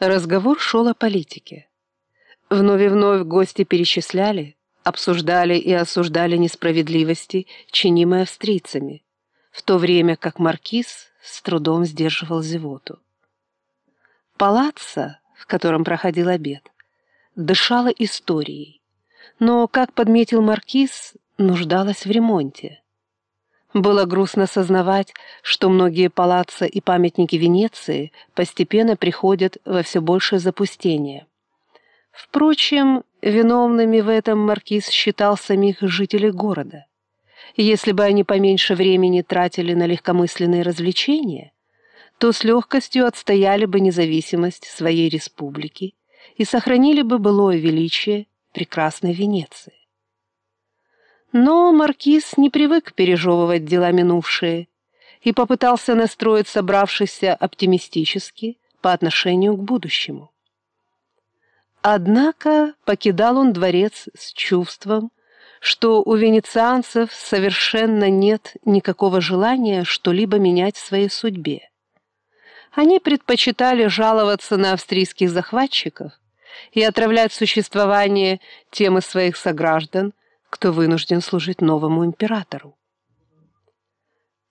Разговор шел о политике. Вновь и вновь гости перечисляли, обсуждали и осуждали несправедливости, чинимые австрийцами, в то время как маркиз с трудом сдерживал зевоту. Палаццо, в котором проходил обед, дышало историей, но, как подметил маркиз, нуждалась в ремонте. Было грустно сознавать, что многие палаца и памятники Венеции постепенно приходят во все большее запустение. Впрочем, виновными в этом маркиз считал самих жителей города. Если бы они поменьше времени тратили на легкомысленные развлечения, то с легкостью отстояли бы независимость своей республики и сохранили бы былое величие прекрасной Венеции. Но маркиз не привык пережевывать дела минувшие и попытался настроить собравшихся оптимистически по отношению к будущему. Однако покидал он дворец с чувством, что у венецианцев совершенно нет никакого желания что-либо менять в своей судьбе. Они предпочитали жаловаться на австрийских захватчиков и отравлять существование тем из своих сограждан, кто вынужден служить новому императору.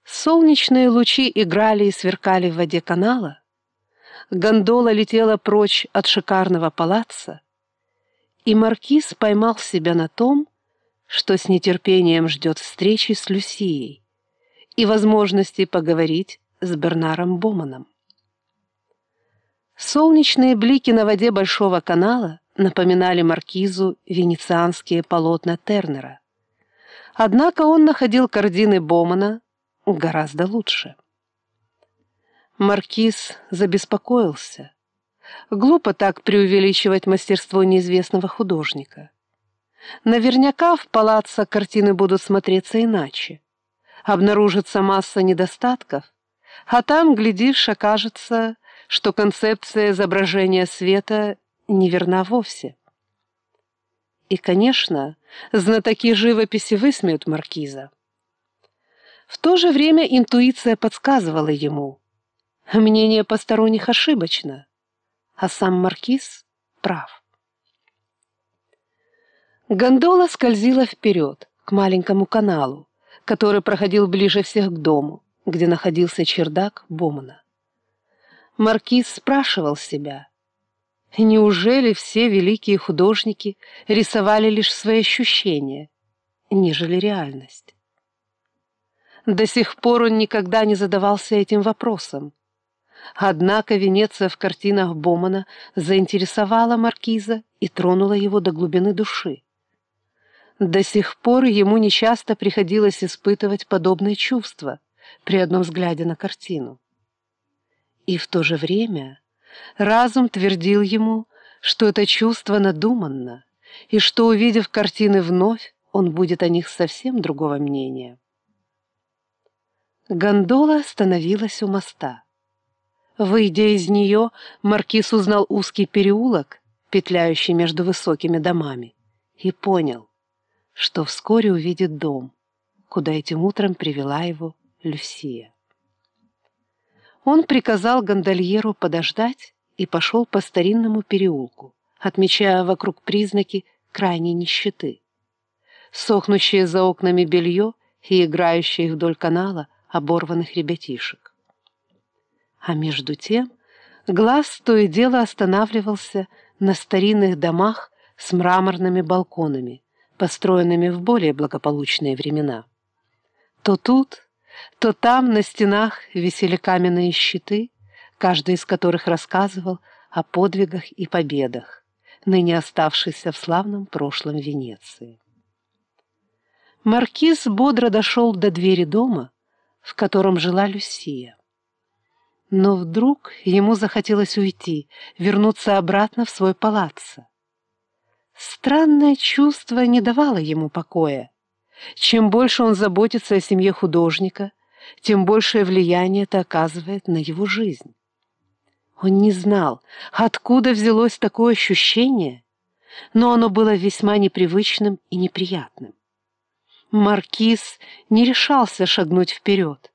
Солнечные лучи играли и сверкали в воде канала, гондола летела прочь от шикарного палаца, и маркиз поймал себя на том, что с нетерпением ждет встречи с Люсией и возможности поговорить с Бернаром Боманом. Солнечные блики на воде Большого канала напоминали маркизу венецианские полотна Тернера. Однако он находил картины Бомана гораздо лучше. Маркиз забеспокоился. Глупо так преувеличивать мастерство неизвестного художника. Наверняка в палаццо картины будут смотреться иначе. Обнаружится масса недостатков, а там, глядишь, окажется, что концепция изображения света неверна вовсе. И, конечно, знатоки живописи высмеют маркиза. В то же время интуиция подсказывала ему. Мнение посторонних ошибочно, а сам маркиз прав. Гондола скользила вперед, к маленькому каналу, который проходил ближе всех к дому, где находился чердак Бомана. Маркиз спрашивал себя, Неужели все великие художники рисовали лишь свои ощущения, нежели реальность? До сих пор он никогда не задавался этим вопросом. Однако Венеция в картинах Бомана заинтересовала маркиза и тронула его до глубины души. До сих пор ему нечасто приходилось испытывать подобные чувства при одном взгляде на картину. И в то же время Разум твердил ему, что это чувство надуманно, и что, увидев картины вновь, он будет о них совсем другого мнения. Гондола остановилась у моста. Выйдя из нее, маркиз узнал узкий переулок, петляющий между высокими домами, и понял, что вскоре увидит дом, куда этим утром привела его Люсия. Он приказал гондольеру подождать и пошел по старинному переулку, отмечая вокруг признаки крайней нищеты. Сохнущее за окнами белье и играющие вдоль канала оборванных ребятишек. А между тем глаз то и дело останавливался на старинных домах с мраморными балконами, построенными в более благополучные времена. То тут, то там на стенах висели каменные щиты, каждый из которых рассказывал о подвигах и победах, ныне оставшихся в славном прошлом Венеции. Маркиз бодро дошел до двери дома, в котором жила Люсия. Но вдруг ему захотелось уйти, вернуться обратно в свой палаццо. Странное чувство не давало ему покоя. Чем больше он заботится о семье художника, тем большее влияние это оказывает на его жизнь. Он не знал, откуда взялось такое ощущение, но оно было весьма непривычным и неприятным. Маркиз не решался шагнуть вперед.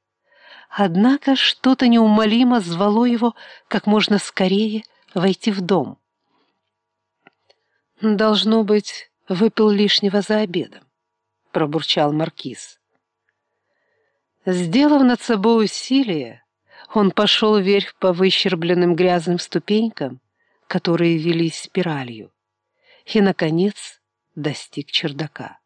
Однако что-то неумолимо звало его как можно скорее войти в дом. «Должно быть, выпил лишнего за обедом», — пробурчал Маркиз. Сделав над собой усилие, он пошел вверх по выщербленным грязным ступенькам, которые велись спиралью, и, наконец, достиг чердака.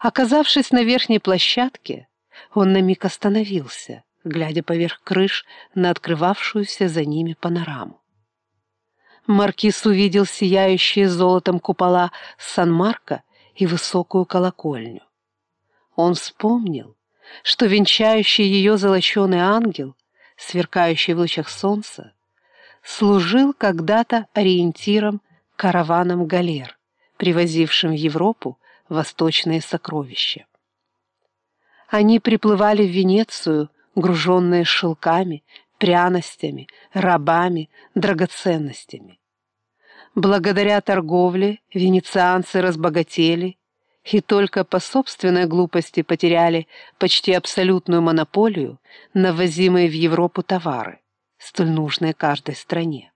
Оказавшись на верхней площадке, он на миг остановился, глядя поверх крыш на открывавшуюся за ними панораму. Маркиз увидел сияющие золотом купола Сан-Марко и высокую колокольню. Он вспомнил, что венчающий ее золоченый ангел, сверкающий в лучах солнца, служил когда-то ориентиром караванам галер, привозившим в Европу восточные сокровища. Они приплывали в Венецию, груженные шелками, пряностями, рабами, драгоценностями. Благодаря торговле венецианцы разбогатели и только по собственной глупости потеряли почти абсолютную монополию на ввозимые в Европу товары, столь нужные каждой стране.